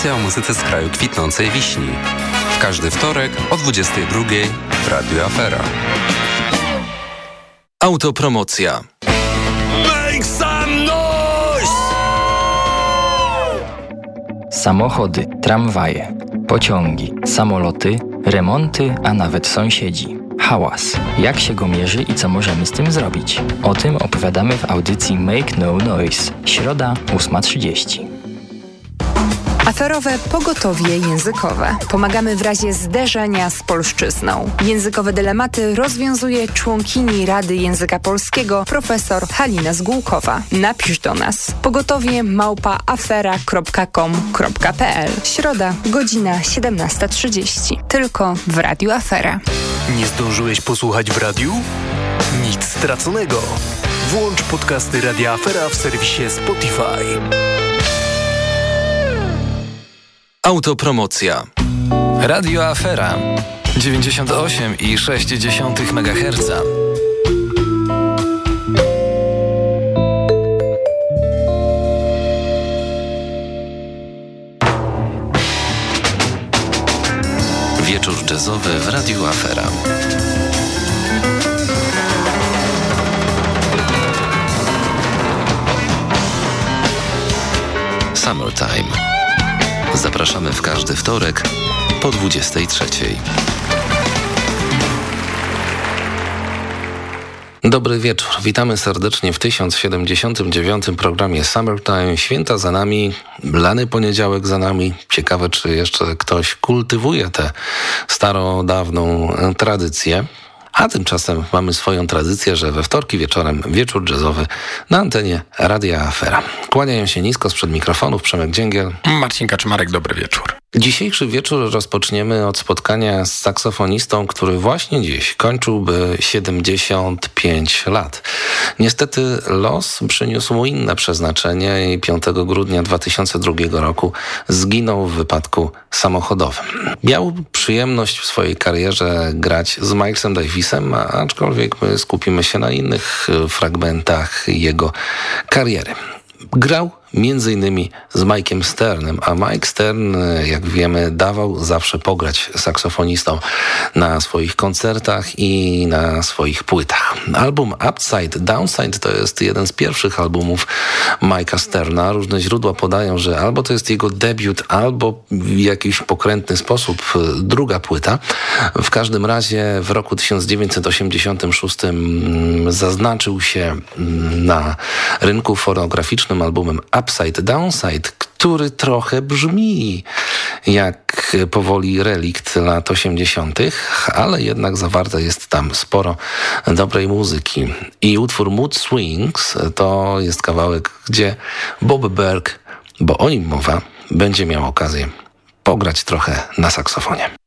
Audycja o muzyce z kraju kwitnącej wiśni. W każdy wtorek o 22 w Radio Afera. Autopromocja. Make some noise! Samochody, tramwaje, pociągi, samoloty, remonty, a nawet sąsiedzi. Hałas. Jak się go mierzy i co możemy z tym zrobić? O tym opowiadamy w audycji Make No Noise. Środa 8.30. Aferowe pogotowie językowe. Pomagamy w razie zderzenia z polszczyzną. Językowe dylematy rozwiązuje członkini Rady Języka Polskiego profesor Halina Zgółkowa. Napisz do nas pogotowie małpaafera.com.pl Środa, godzina 17.30. Tylko w Radiu Afera. Nie zdążyłeś posłuchać w radiu? Nic straconego. Włącz podcasty Radia Afera w serwisie Spotify. Autopromocja. Radio Afera 98,6 MHz. Wieczór jazzowy w Radiu Afera. Summertime. Zapraszamy w każdy wtorek po 23. Dobry wieczór. Witamy serdecznie w 1079 programie Summertime. Święta za nami, lany poniedziałek za nami. Ciekawe, czy jeszcze ktoś kultywuje tę starodawną tradycję. A tymczasem mamy swoją tradycję, że we wtorki wieczorem wieczór jazzowy na antenie Radia Afera. Kłaniają się nisko sprzed mikrofonów Przemek Dzięgiel. Marcin Kaczmarek, dobry wieczór. Dzisiejszy wieczór rozpoczniemy od spotkania z saksofonistą, który właśnie dziś kończyłby 75 lat. Niestety los przyniósł mu inne przeznaczenie i 5 grudnia 2002 roku zginął w wypadku samochodowym. Miał przyjemność w swojej karierze grać z Milesem Davisem, aczkolwiek my skupimy się na innych fragmentach jego kariery. Grał między innymi z Mike'em Sternem, a Mike Stern, jak wiemy, dawał zawsze pograć saksofonistom na swoich koncertach i na swoich płytach. Album Upside Downside to jest jeden z pierwszych albumów Mike'a Sterna. Różne źródła podają, że albo to jest jego debiut, albo w jakiś pokrętny sposób druga płyta. W każdym razie w roku 1986 zaznaczył się na rynku fonograficznym albumem Upside Downside, który trochę brzmi jak powoli relikt lat 80., ale jednak zawarte jest tam sporo dobrej muzyki. I utwór Mood Swings to jest kawałek, gdzie Bob Berg, bo o nim mowa, będzie miał okazję pograć trochę na saksofonie.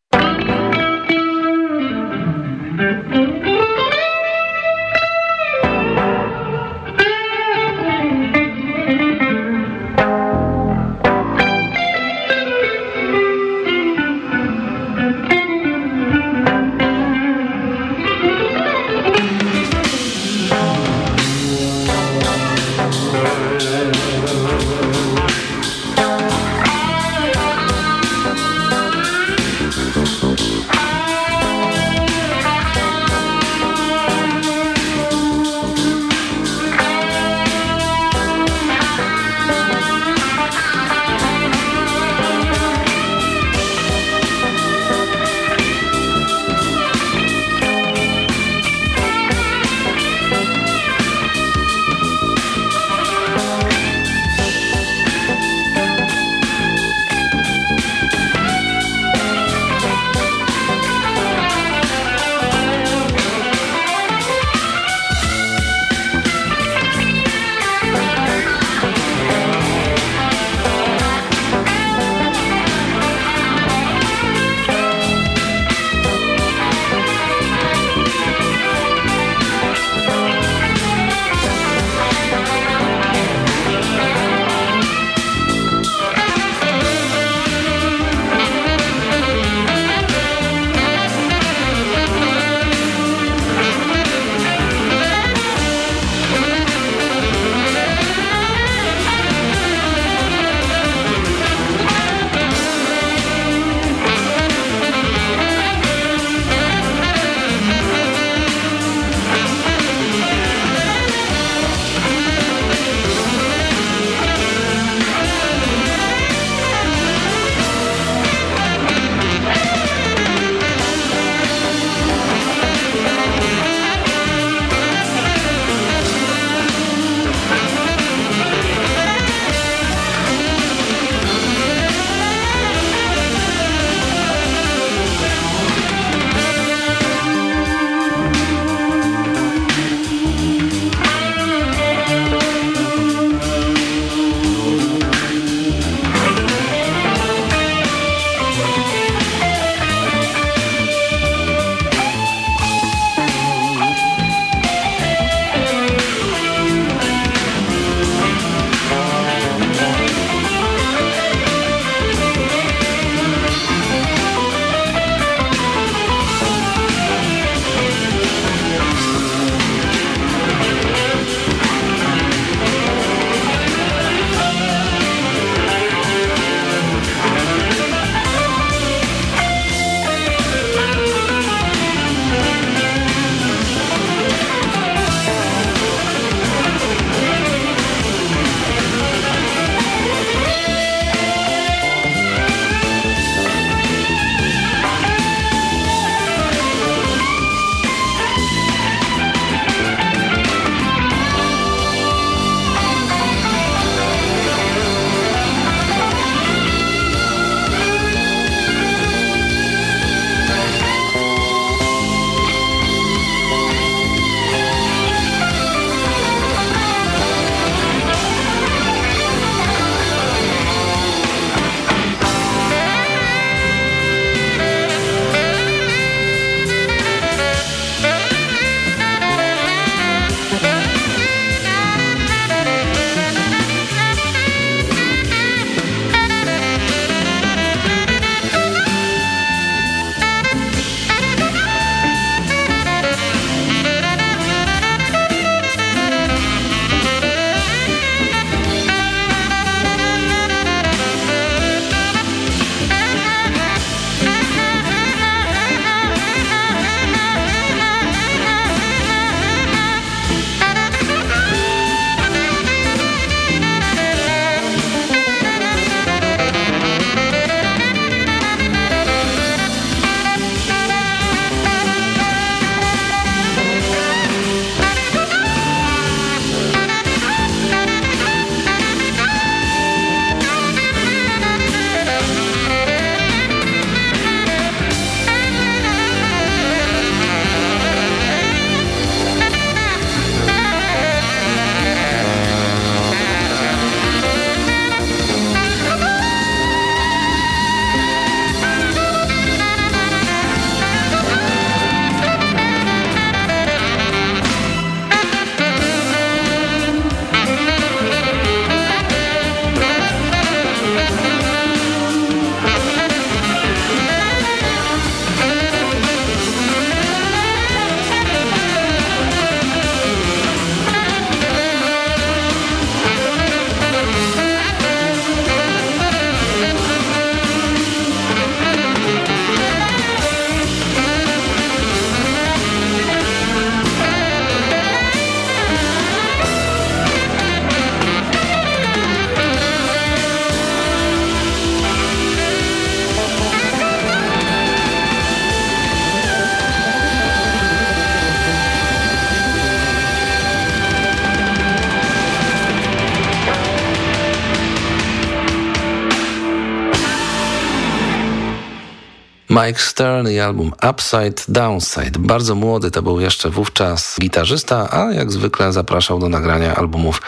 Mike Stern i album Upside Downside. Bardzo młody to był jeszcze wówczas gitarzysta, a jak zwykle zapraszał do nagrania albumów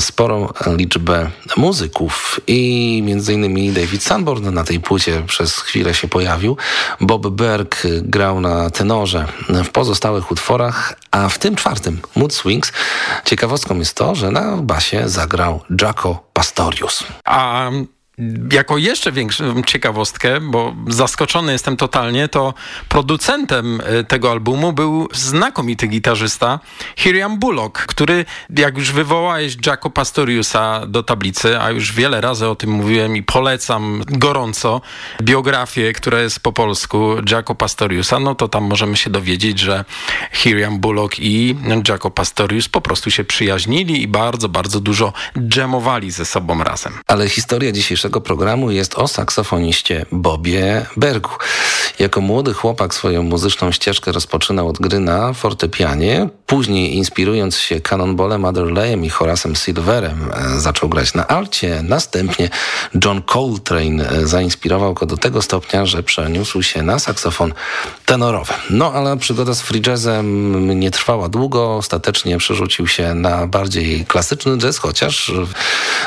sporą liczbę muzyków i między innymi David Sanborn na tej płycie przez chwilę się pojawił. Bob Berg grał na tenorze w pozostałych utworach, a w tym czwartym Mood Swings ciekawostką jest to, że na basie zagrał Jaco Pastorius. A jako jeszcze większą ciekawostkę, bo zaskoczony jestem totalnie, to producentem e, tego albumu był znakomity gitarzysta Hiriam Bullock, który, jak już wywołałeś Jaco Pastoriusa do tablicy, a już wiele razy o tym mówiłem i polecam gorąco biografię, która jest po polsku Jaco Pastoriusa, no to tam możemy się dowiedzieć, że Hiriam Bullock i Jaco Pastorius po prostu się przyjaźnili i bardzo, bardzo dużo dżemowali ze sobą razem. Ale historia dzisiejszego dzisiejszego programu jest o saksofoniście Bobie Bergu. Jako młody chłopak swoją muzyczną ścieżkę rozpoczynał od gry na fortepianie. Później inspirując się Cannonballem Adderleyem i Horacem Silverem e, zaczął grać na alcie. Następnie John Coltrane e, zainspirował go do tego stopnia, że przeniósł się na saksofon tenorowy. No ale przygoda z free jazzem nie trwała długo. Ostatecznie przerzucił się na bardziej klasyczny jazz, chociaż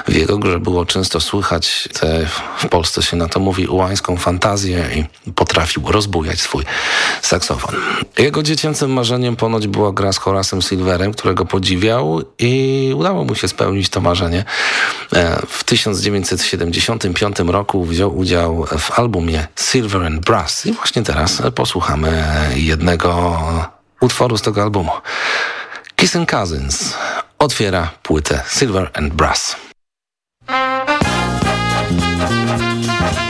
w jego grze było często słychać tę, w Polsce się na to mówi, ułańską fantazję i potrafił rozbujać swój saksofon. Jego dziecięcym marzeniem ponoć była gra z Horacem Silverem, którego podziwiał i udało mu się spełnić to marzenie. E, w 1975 roku wziął udział w albumie Silver and Brass i właśnie teraz posłuchamy jednego utworu z tego albumu. Kissing Cousins otwiera płytę Silver and Brass. Música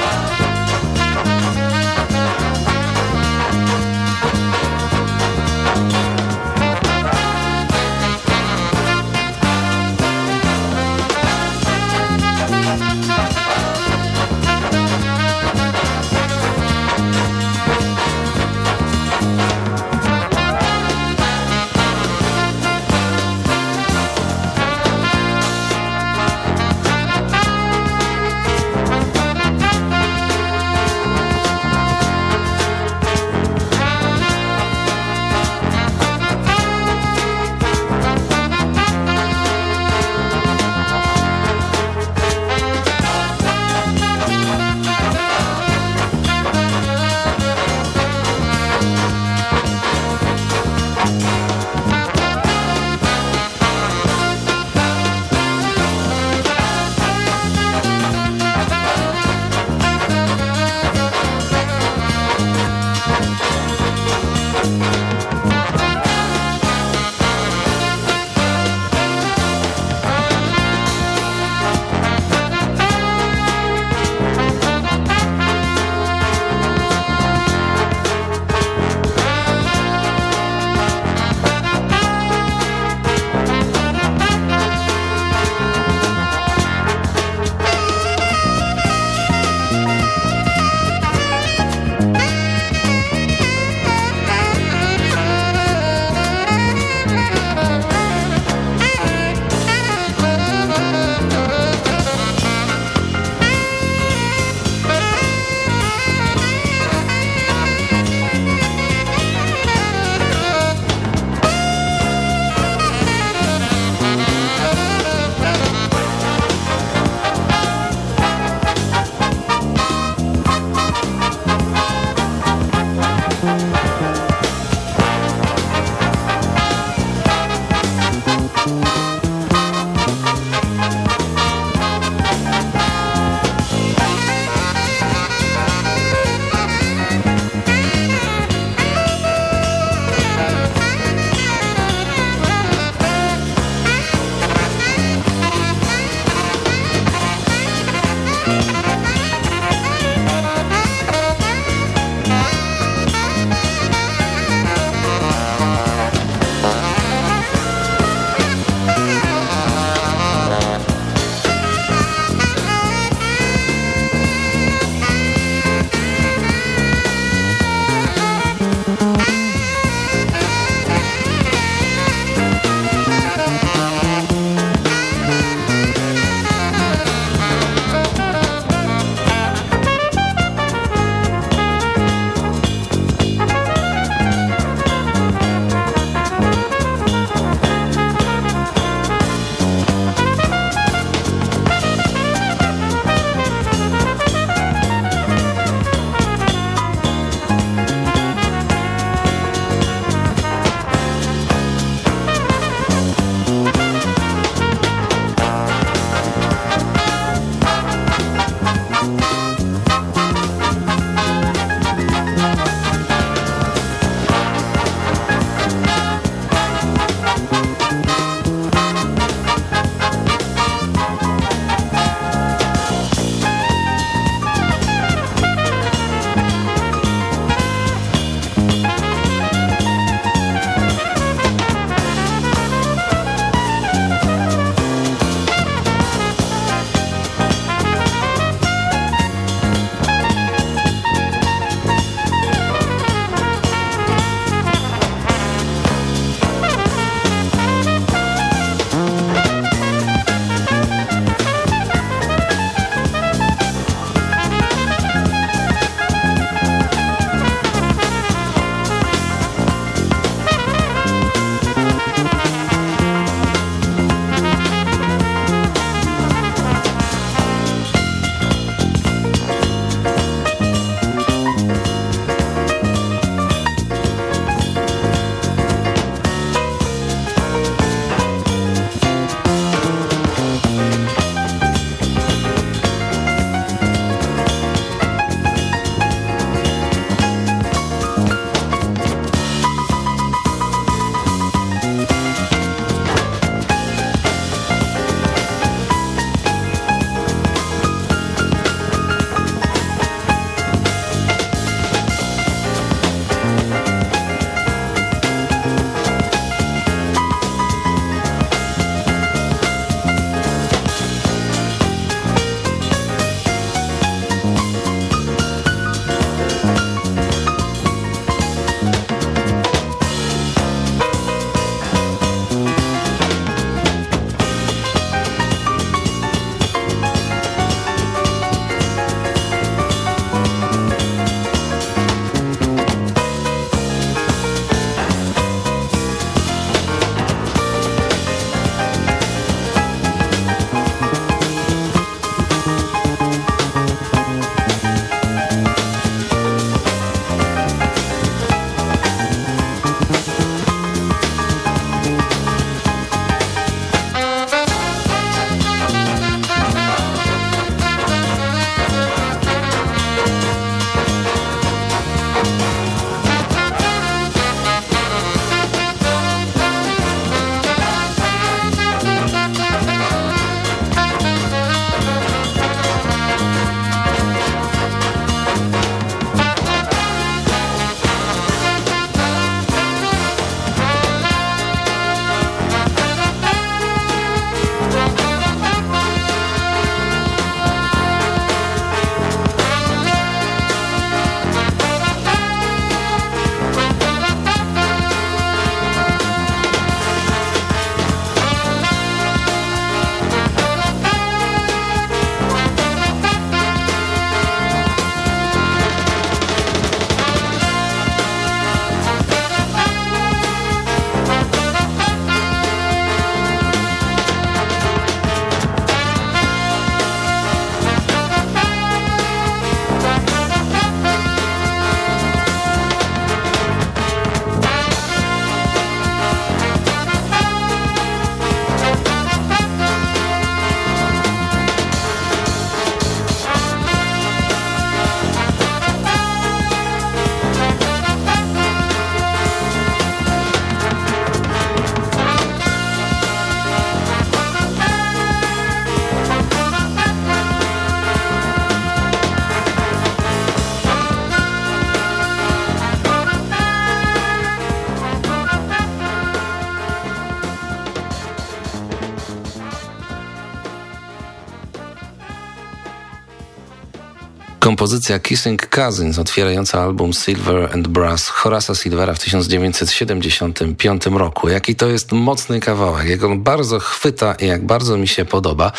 Kompozycja Kissing Cousins, otwierająca album Silver and Brass Horace'a Silvera w 1975 roku. Jaki to jest mocny kawałek, jak on bardzo chwyta i jak bardzo mi się podoba.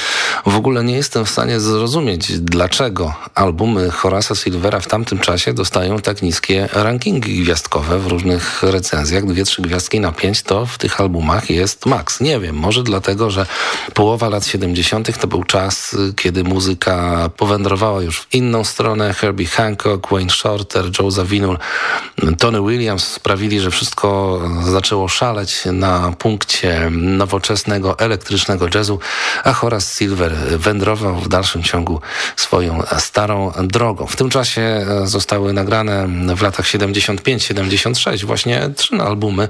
W ogóle nie jestem w stanie zrozumieć, dlaczego albumy Horace'a Silvera w tamtym czasie dostają tak niskie rankingi gwiazdkowe w różnych recenzjach. Dwie, trzy gwiazdki na pięć to w tych albumach jest maks. Nie wiem, może dlatego, że połowa lat 70. to był czas, kiedy muzyka powędrowała już w inną stronę Herbie Hancock, Wayne Shorter, Joe Zawinul, Tony Williams sprawili, że wszystko zaczęło szaleć na punkcie nowoczesnego, elektrycznego jazzu, a Horace Silver wędrował w dalszym ciągu swoją starą drogą. W tym czasie zostały nagrane w latach 75-76 właśnie trzy albumy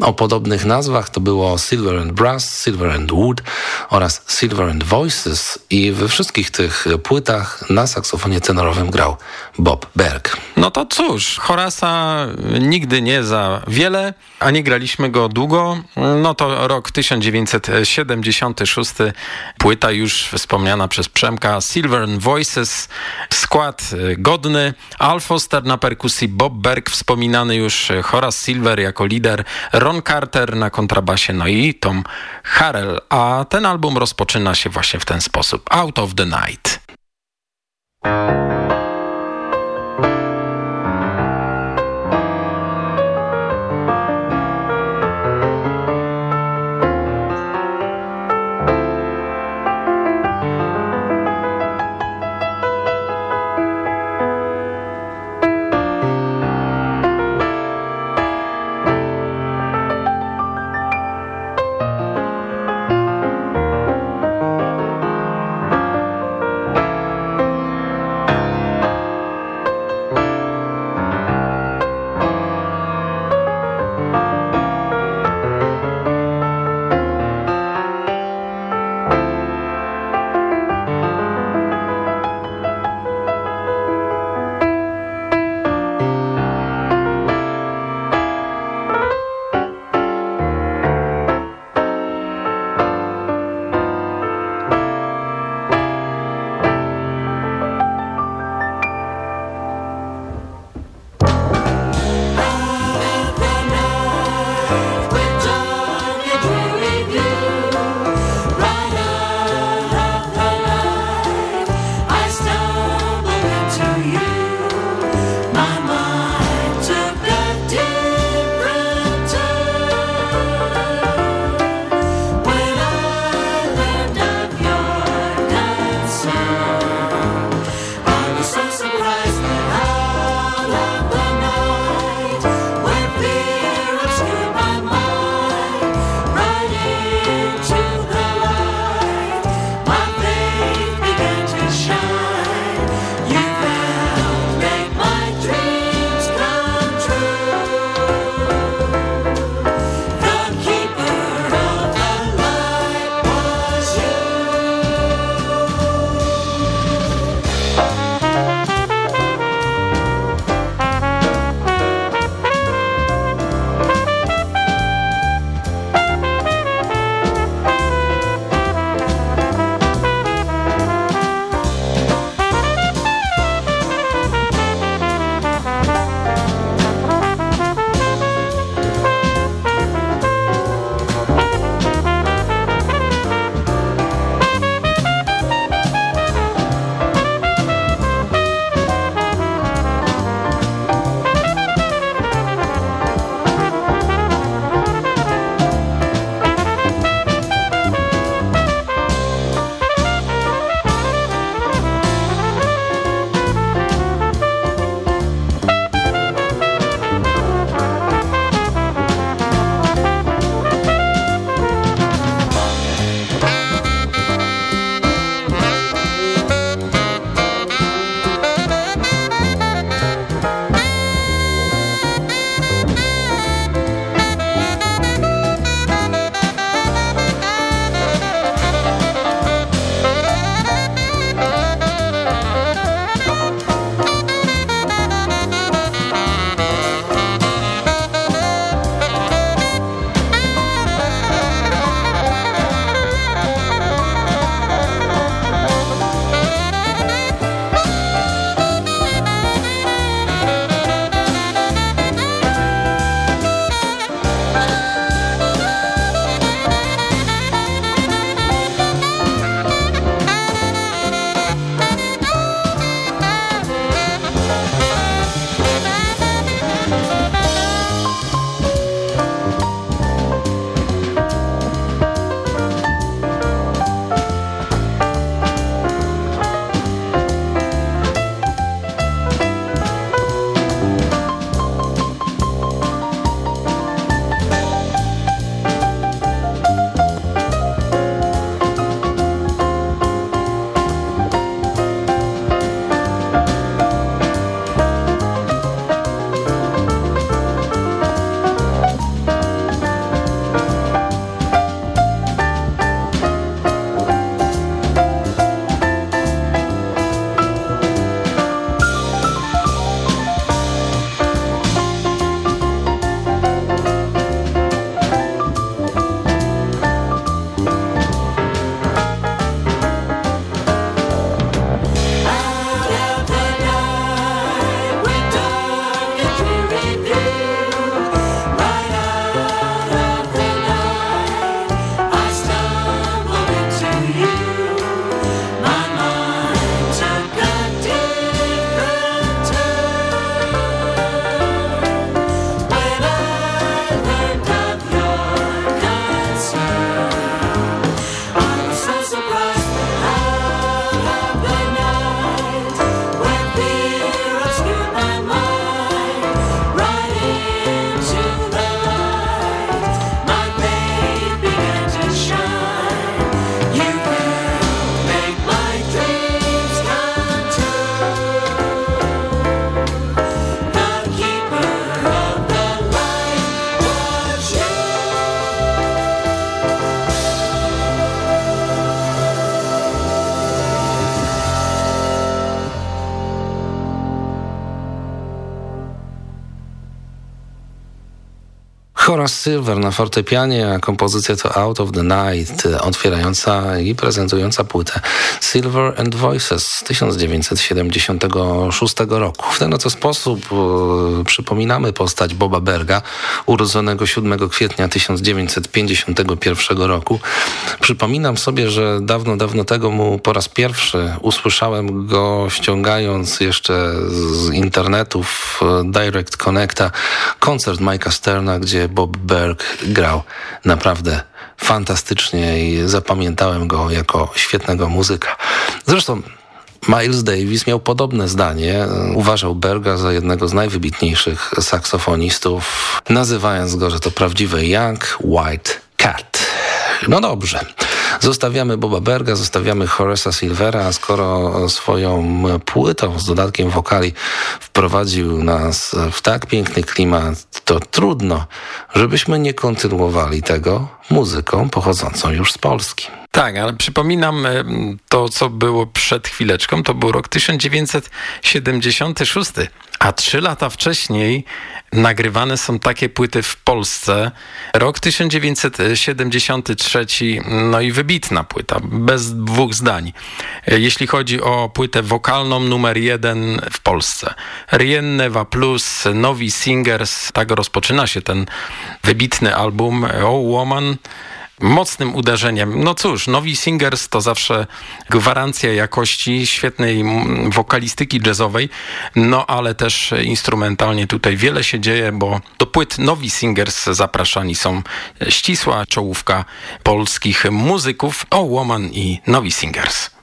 o podobnych nazwach. To było Silver and Brass, Silver and Wood oraz Silver and Voices i we wszystkich tych płytach na saksofonie tenorowym grał Bob Berg. No to cóż, Horasa nigdy nie za wiele, a nie graliśmy go długo. No to rok 1976, płyta już wspomniana przez Przemka, Silver Voices, skład godny, Al Foster na perkusji, Bob Berg, wspominany już Horace Silver jako lider, Ron Carter na kontrabasie, no i Tom Harrell. A ten album rozpoczyna się właśnie w ten sposób, Out of the Night. Horace Silver na fortepianie, a kompozycja to Out of the Night, otwierająca i prezentująca płytę Silver and Voices z 1976 roku. W ten oto sposób e, przypominamy postać Boba Berga, urodzonego 7 kwietnia 1951 roku. Przypominam sobie, że dawno, dawno tego mu po raz pierwszy usłyszałem go ściągając jeszcze z internetów e, Direct Connecta koncert Mike'a Sterna, gdzie Bob Berg grał naprawdę fantastycznie i zapamiętałem go jako świetnego muzyka. Zresztą Miles Davis miał podobne zdanie. Uważał Berga za jednego z najwybitniejszych saksofonistów, nazywając go, że to prawdziwy Young White Cat. No dobrze. Zostawiamy Boba Berga, zostawiamy Horace'a Silvera, a skoro swoją płytą z dodatkiem wokali wprowadził nas w tak piękny klimat, to trudno, żebyśmy nie kontynuowali tego muzyką pochodzącą już z Polski. Tak, ale przypominam e, to, co było przed chwileczką. To był rok 1976, a trzy lata wcześniej nagrywane są takie płyty w Polsce. Rok 1973, no i wybitna płyta, bez dwóch zdań. Jeśli chodzi o płytę wokalną numer jeden w Polsce. Rienneva Plus, Novi Singers, tak rozpoczyna się ten wybitny album. Oh Woman, mocnym uderzeniem. No cóż, Nowi Singers to zawsze gwarancja jakości świetnej wokalistyki jazzowej, no ale też instrumentalnie tutaj wiele się dzieje, bo do płyt Nowi Singers zapraszani są ścisła czołówka polskich muzyków, O Woman i Nowi Singers.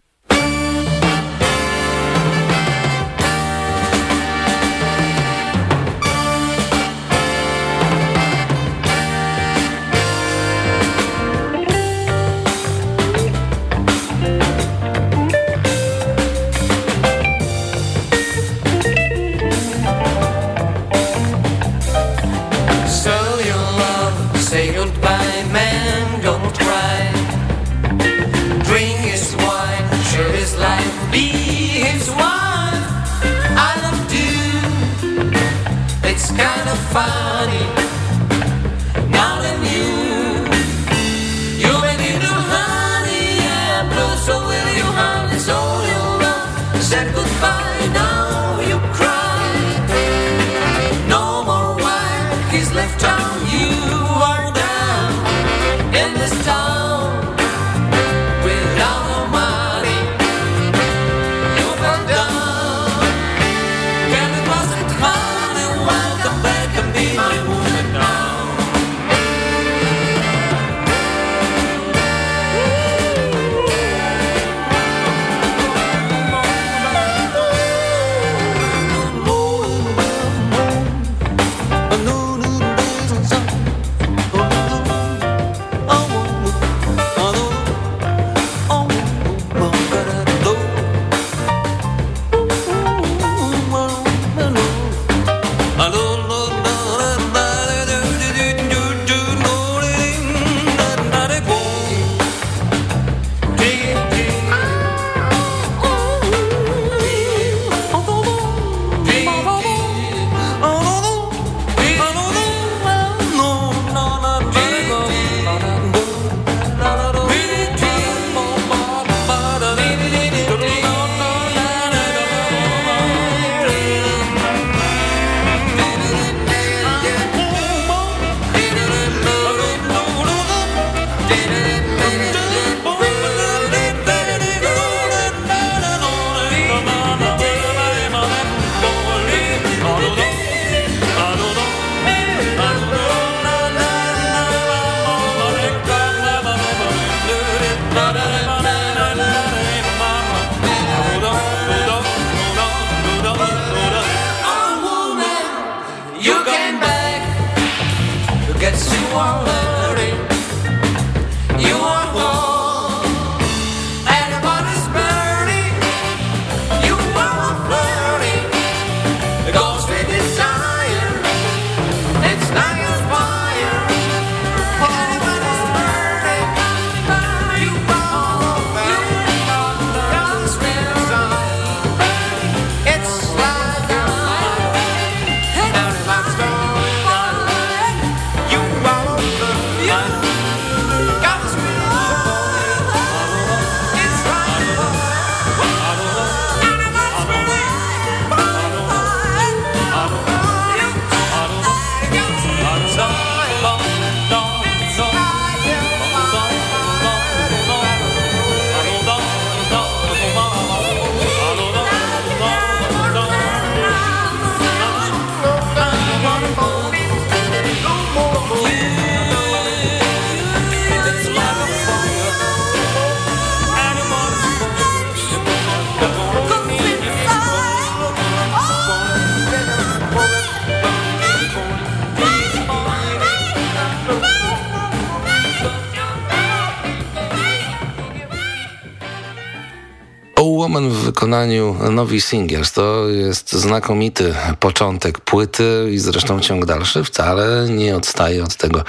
Wykonaniu Novi Singers to jest znakomity początek płyty i zresztą ciąg dalszy wcale nie odstaje od tego,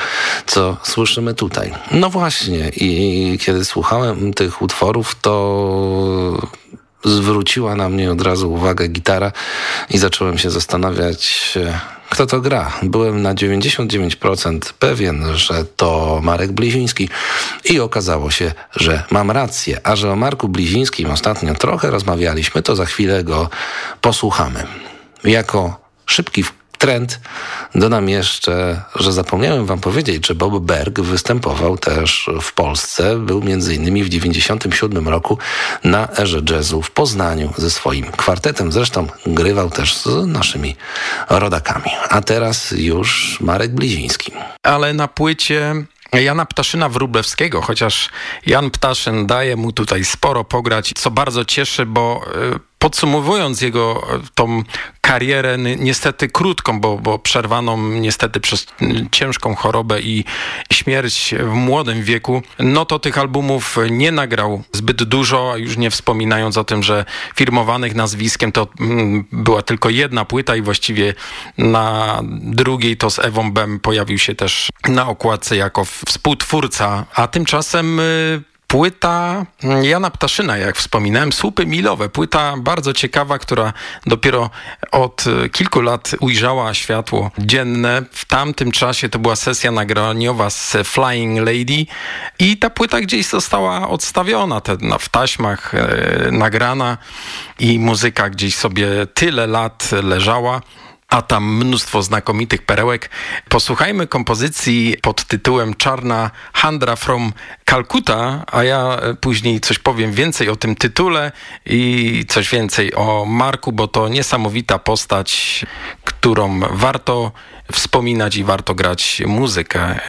co słyszymy tutaj. No właśnie i kiedy słuchałem tych utworów, to zwróciła na mnie od razu uwagę gitara i zacząłem się zastanawiać, kto to gra. Byłem na 99% pewien, że to Marek Bliziński i okazało się, że mam rację. A że o Marku Blizińskim ostatnio trochę rozmawialiśmy, to za chwilę go posłuchamy. Jako szybki trend. Dodam jeszcze, że zapomniałem wam powiedzieć, że Bob Berg występował też w Polsce. Był między innymi w 97 roku na erze jazzu w Poznaniu ze swoim kwartetem. Zresztą grywał też z naszymi rodakami. A teraz już Marek Bliziński. Ale na płycie Jana Ptaszyna Wróblewskiego, chociaż Jan Ptaszyn daje mu tutaj sporo pograć, co bardzo cieszy, bo y, podsumowując jego e, tą karierę niestety krótką, bo, bo przerwaną niestety przez ciężką chorobę i śmierć w młodym wieku, no to tych albumów nie nagrał zbyt dużo, już nie wspominając o tym, że firmowanych nazwiskiem to była tylko jedna płyta i właściwie na drugiej to z Ewą Bem pojawił się też na okładce jako współtwórca, a tymczasem y, Płyta Jana Ptaszyna, jak wspominałem, słupy milowe. Płyta bardzo ciekawa, która dopiero od kilku lat ujrzała światło dzienne. W tamtym czasie to była sesja nagraniowa z Flying Lady i ta płyta gdzieś została odstawiona te, w taśmach e, nagrana i muzyka gdzieś sobie tyle lat leżała a tam mnóstwo znakomitych perełek. Posłuchajmy kompozycji pod tytułem Czarna Handra from Calcutta, a ja później coś powiem więcej o tym tytule i coś więcej o Marku, bo to niesamowita postać, którą warto wspominać i warto grać muzykę.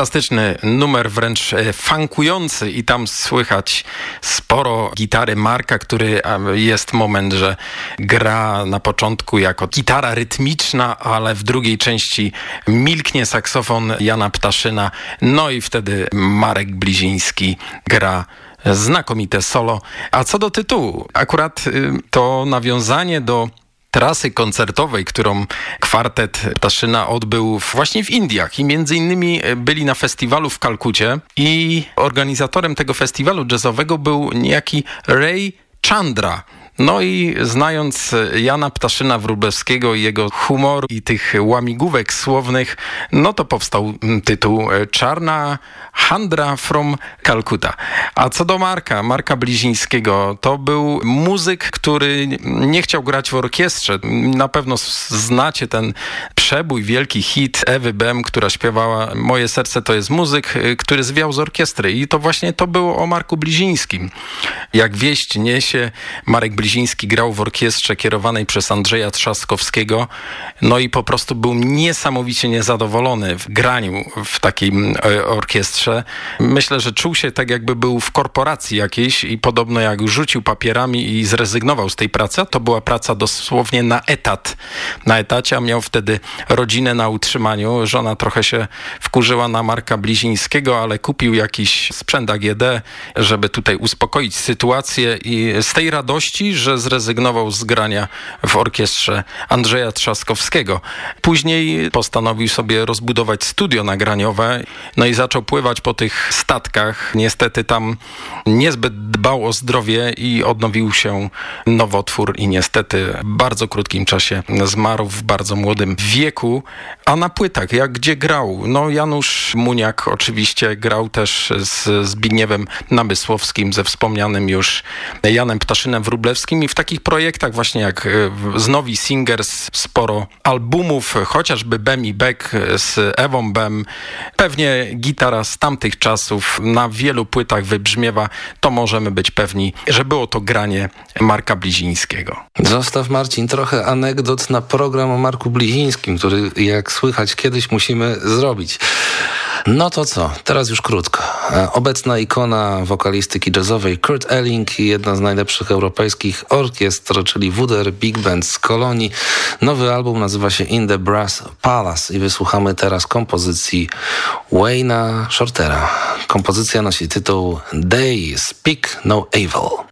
Fantastyczny numer, wręcz e, funkujący i tam słychać sporo gitary Marka, który jest moment, że gra na początku jako gitara rytmiczna, ale w drugiej części milknie saksofon Jana Ptaszyna, no i wtedy Marek Bliziński gra znakomite solo. A co do tytułu, akurat y, to nawiązanie do trasy koncertowej, którą kwartet Ptaszyna odbył właśnie w Indiach i między innymi byli na festiwalu w Kalkucie i organizatorem tego festiwalu jazzowego był niejaki Ray Chandra. No i znając Jana Ptaszyna Wróblewskiego i jego humor i tych łamigłówek słownych, no to powstał tytuł Czarna Handra from Calcutta. A co do Marka, Marka Blizińskiego, to był muzyk, który nie chciał grać w orkiestrze. Na pewno znacie ten przebój, wielki hit Ewy Bem, która śpiewała Moje serce to jest muzyk, który zwiał z orkiestry. I to właśnie to było o Marku Blizińskim. Jak wieść niesie, Marek Bliziński grał w orkiestrze kierowanej przez Andrzeja Trzaskowskiego, no i po prostu był niesamowicie niezadowolony w graniu w takiej orkiestrze. Myślę, że czuł się tak jakby był w korporacji jakiejś i podobno jak rzucił papierami i zrezygnował z tej pracy, to była praca dosłownie na etat. Na etacie, a miał wtedy rodzinę na utrzymaniu. Żona trochę się wkurzyła na Marka Blizińskiego, ale kupił jakiś sprzęt AGD, żeby tutaj uspokoić sytuację i z tej radości, że zrezygnował z grania w orkiestrze Andrzeja Trzaskowskiego. Później postanowił sobie rozbudować studio nagraniowe, no i zaczął pływać po tych statkach. Niestety tam niezbyt dbał o zdrowie i odnowił się nowotwór i niestety w bardzo krótkim czasie zmarł w bardzo młodym wieku. A na płytach, jak gdzie grał? No Janusz Muniak oczywiście grał też z Zbigniewem Namysłowskim, ze wspomnianym już Janem Ptaszynem Wróblewskim w takich projektach właśnie jak e, z Nowi Singers sporo albumów, chociażby Bem i Beck z Ewą Bem. Pewnie gitara z tamtych czasów na wielu płytach wybrzmiewa. To możemy być pewni, że było to granie Marka Blizińskiego. Zostaw Marcin trochę anegdot na program o Marku Blizińskim, który jak słychać kiedyś musimy zrobić. No to co, teraz już krótko. E, obecna ikona wokalistyki jazzowej Kurt Elling jedna z najlepszych europejskich orkiestr, czyli Wooder Big Band z Kolonii. Nowy album nazywa się In the Brass Palace i wysłuchamy teraz kompozycji Wayna Shortera. Kompozycja nosi tytuł They Speak No Evil.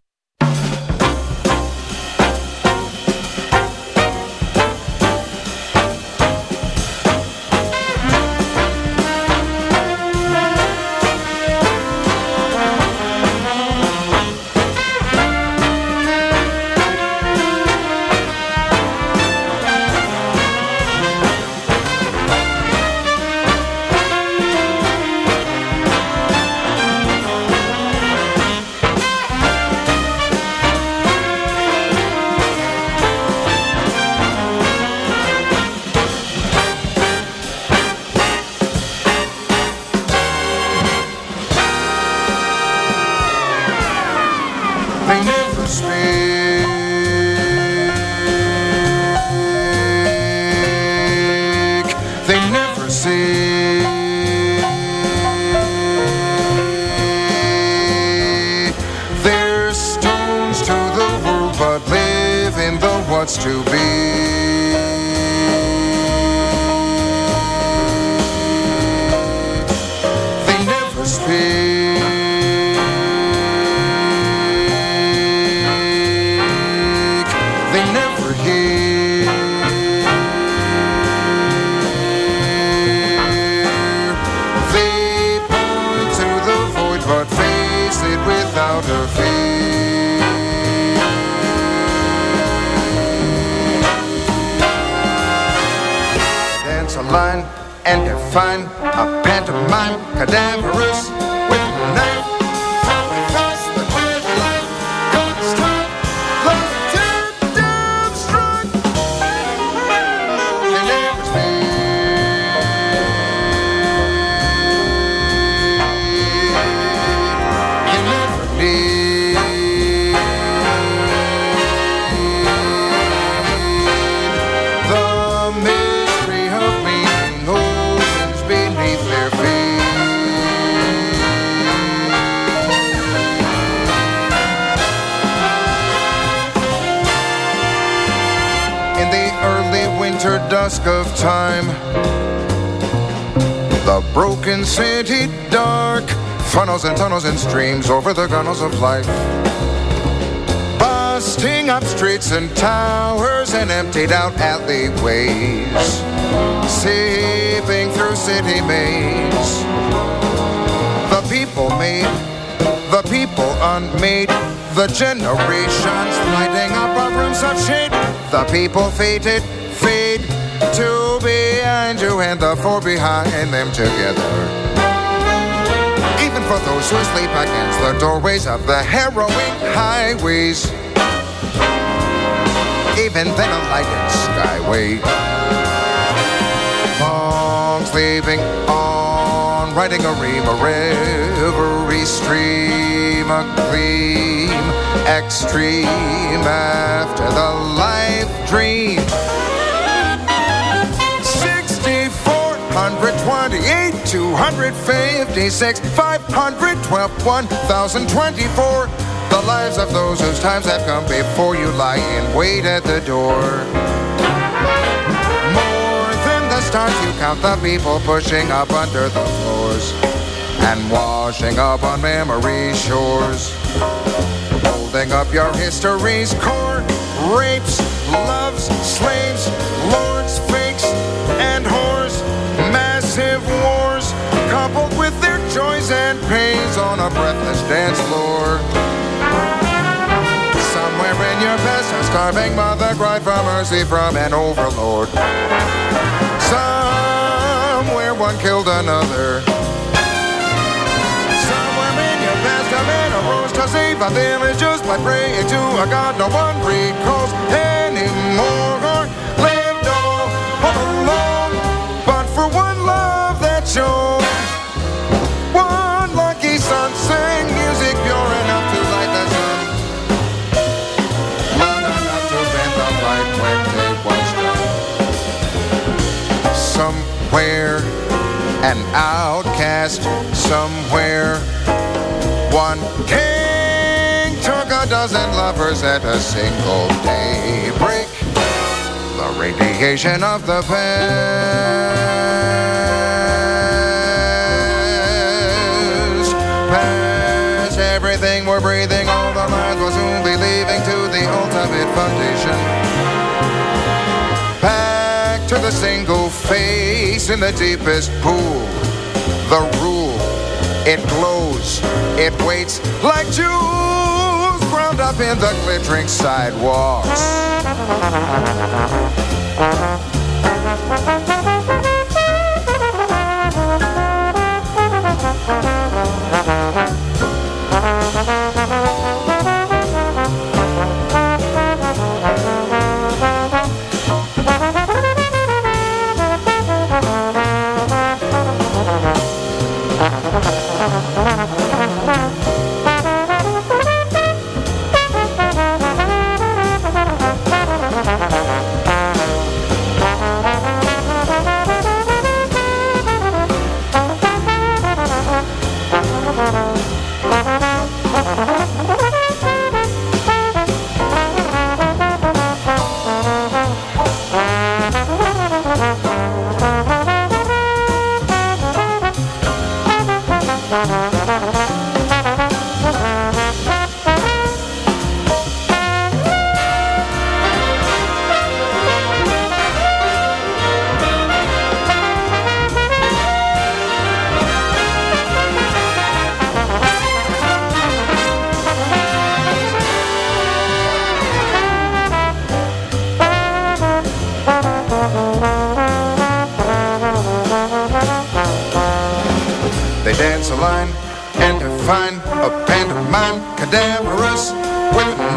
Funnels and tunnels and streams over the gunnels of life. Busting up streets and towers and emptied out alleyways, seeping through city maze. The people made, the people unmade, the generations lighting up our rooms of shade. The people fated, fade to behind you and the four behind them together. For those who sleep against the doorways of the harrowing highways. Even then a lighted skyway. Long sleeping on, riding a ream, a reverie stream, a gleam, extreme after the life dream. 6428, 256, 512, 1024. The lives of those whose times have come before you lie in wait at the door. More than the stars, you count the people pushing up under the floors and washing up on memory shores. Holding up your history's core, rapes, loves, slaves, lords, fakes, coupled with their joys and pains on a breathless dance floor. Somewhere in your past, a starving mother cried for mercy from an overlord. Somewhere one killed another. Somewhere in your past, a man arose to save a village just by praying to a god no one recalls anymore. Lovers at a single daybreak. The radiation of the past. Past everything we're breathing, all the minds will soon be leaving to the ultimate foundation. Back to the single face in the deepest pool. The rule, it glows, it waits like jewels in the glittering sidewalks. Mm-hmm. Line. And define a pantomime cadaverous with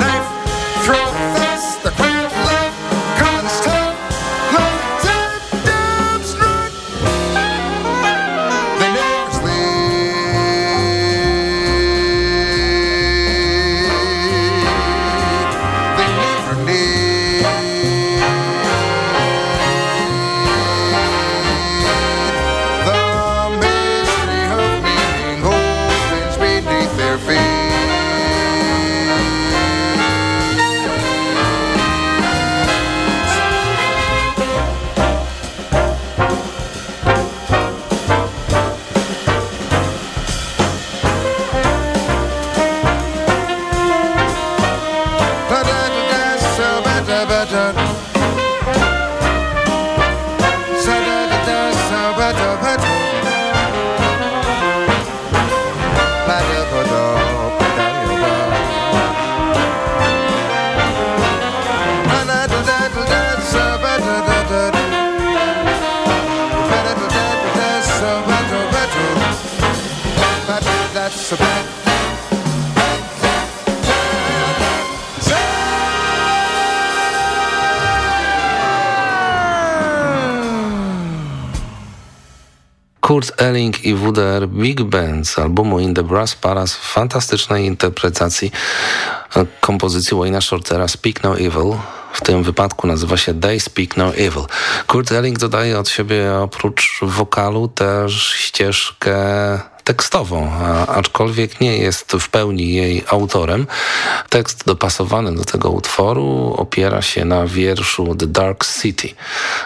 Kurt Elling i WDR Big Band z albumu In the Brass Palace w fantastycznej interpretacji kompozycji Wayna Shortera Speak No Evil. W tym wypadku nazywa się They Speak No Evil. Kurt Elling dodaje od siebie oprócz wokalu też ścieżkę tekstową, aczkolwiek nie jest w pełni jej autorem. Tekst dopasowany do tego utworu opiera się na wierszu The Dark City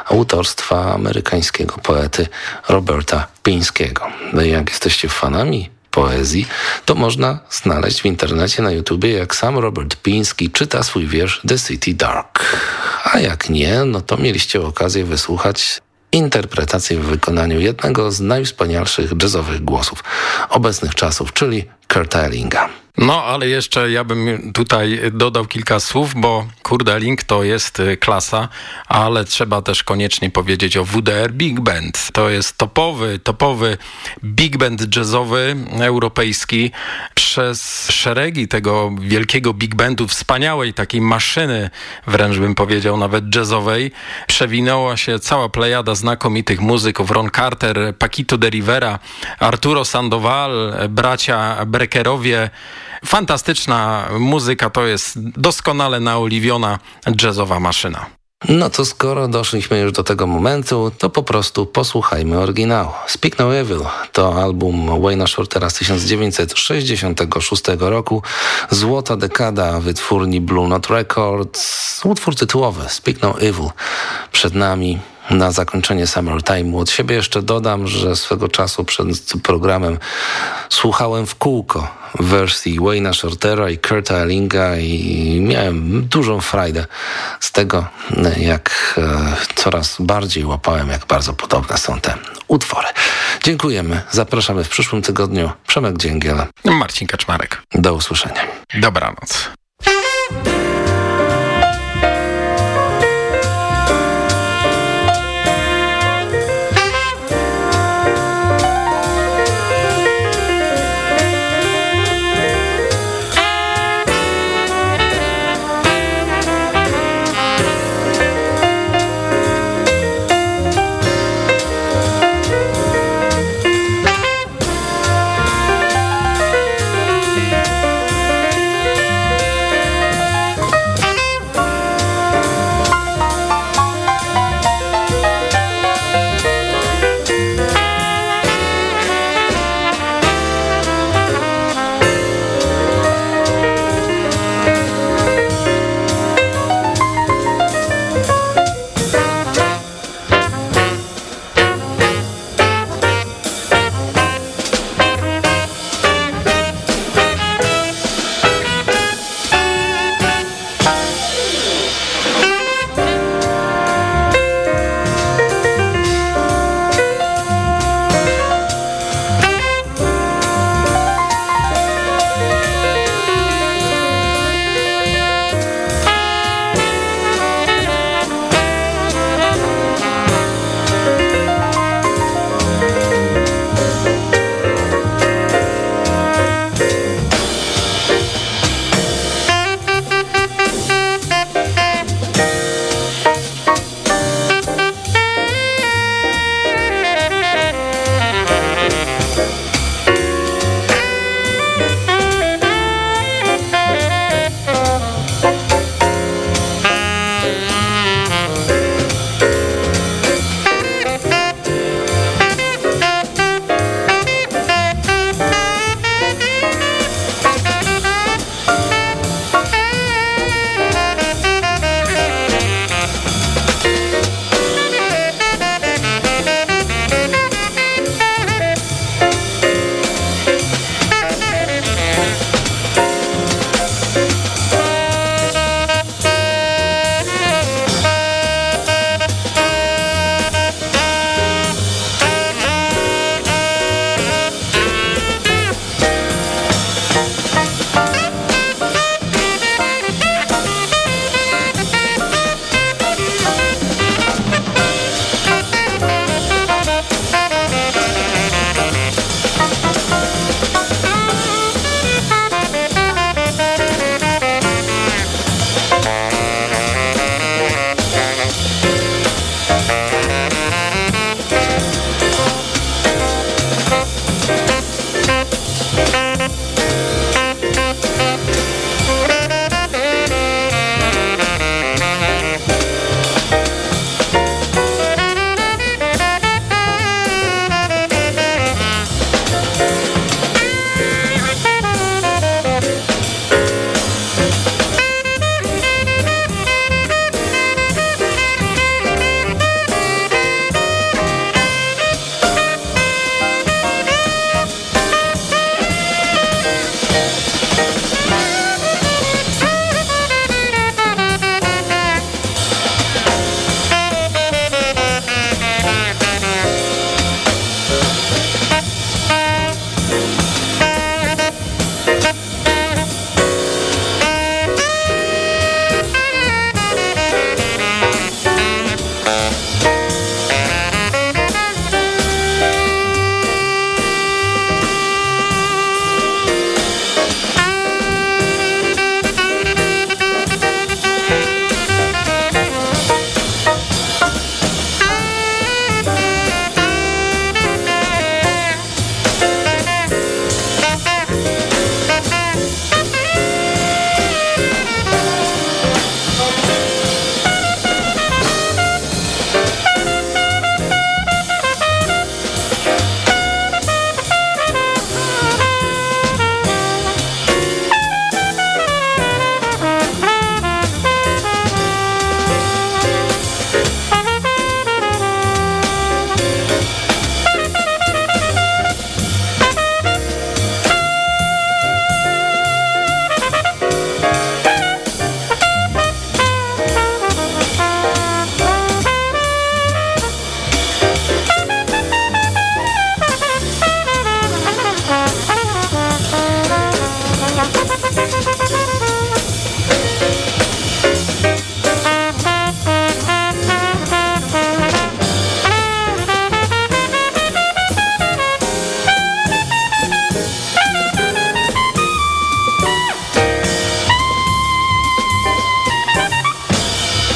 autorstwa amerykańskiego poety Roberta Pińskiego. No jak jesteście fanami poezji, to można znaleźć w internecie na YouTubie, jak sam Robert Piński czyta swój wiersz The City Dark. A jak nie, no to mieliście okazję wysłuchać interpretację w wykonaniu jednego z najwspanialszych jazzowych głosów obecnych czasów, czyli Kurta Ellinga. No, ale jeszcze ja bym tutaj dodał kilka słów, bo Kurdeling to jest y, klasa, ale trzeba też koniecznie powiedzieć o WDR Big Band. To jest topowy, topowy big band jazzowy, europejski. Przez szeregi tego wielkiego big bandu, wspaniałej takiej maszyny, wręcz bym powiedział nawet jazzowej, przewinęła się cała plejada znakomitych muzyków. Ron Carter, Paquito de Rivera, Arturo Sandoval, bracia Breckerowie, Fantastyczna muzyka, to jest doskonale naoliwiona jazzowa maszyna. No to skoro doszliśmy już do tego momentu, to po prostu posłuchajmy oryginału. Speak No Evil to album Wayne'a Shortera z 1966 roku, złota dekada wytwórni Blue Note Records, utwór tytułowy Speak No Evil przed nami na zakończenie Summertime. Od siebie jeszcze dodam, że swego czasu przed programem słuchałem w kółko wersji Wayna Shortera i Kurta Ellinga i miałem dużą frajdę z tego, jak e, coraz bardziej łapałem, jak bardzo podobne są te utwory. Dziękujemy. Zapraszamy w przyszłym tygodniu. Przemek Dzięgiel. Marcin Kaczmarek. Do usłyszenia. Dobranoc.